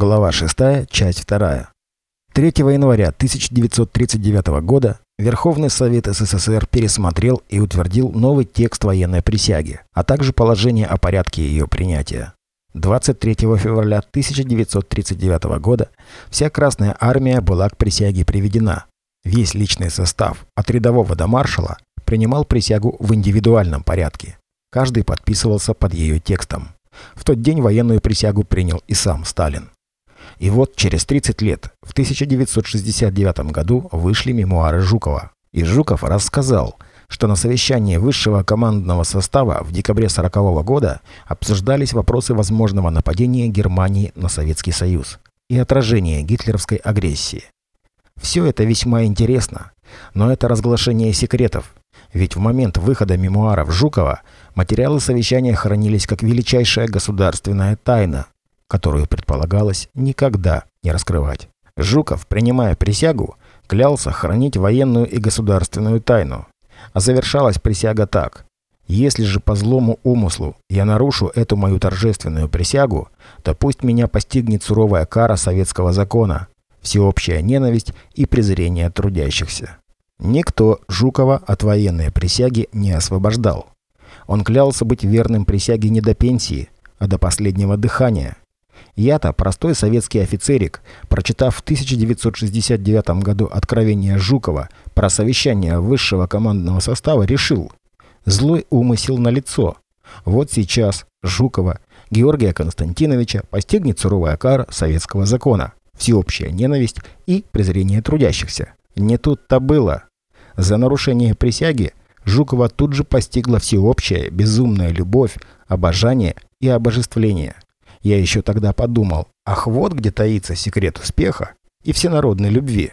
Глава 6, часть 2. 3 января 1939 года Верховный Совет СССР пересмотрел и утвердил новый текст военной присяги, а также положение о порядке ее принятия. 23 февраля 1939 года вся Красная Армия была к присяге приведена. Весь личный состав, от рядового до маршала, принимал присягу в индивидуальном порядке. Каждый подписывался под ее текстом. В тот день военную присягу принял и сам Сталин. И вот через 30 лет, в 1969 году, вышли мемуары Жукова. И Жуков рассказал, что на совещании высшего командного состава в декабре 1940 года обсуждались вопросы возможного нападения Германии на Советский Союз и отражения гитлеровской агрессии. Все это весьма интересно, но это разглашение секретов, ведь в момент выхода мемуаров Жукова материалы совещания хранились как величайшая государственная тайна, которую предполагалось никогда не раскрывать. Жуков, принимая присягу, клялся хранить военную и государственную тайну. А завершалась присяга так. Если же по злому умыслу я нарушу эту мою торжественную присягу, то пусть меня постигнет суровая кара советского закона, всеобщая ненависть и презрение трудящихся. Никто Жукова от военной присяги не освобождал. Он клялся быть верным присяге не до пенсии, а до последнего дыхания. Я-то, простой советский офицерик, прочитав в 1969 году откровение Жукова про совещание высшего командного состава, решил – злой умысел на лицо. Вот сейчас Жукова, Георгия Константиновича постигнет суровая кара советского закона, всеобщая ненависть и презрение трудящихся. Не тут-то было. За нарушение присяги Жукова тут же постигла всеобщая безумная любовь, обожание и обожествление – я еще тогда подумал, ах вот где таится секрет успеха и всенародной любви.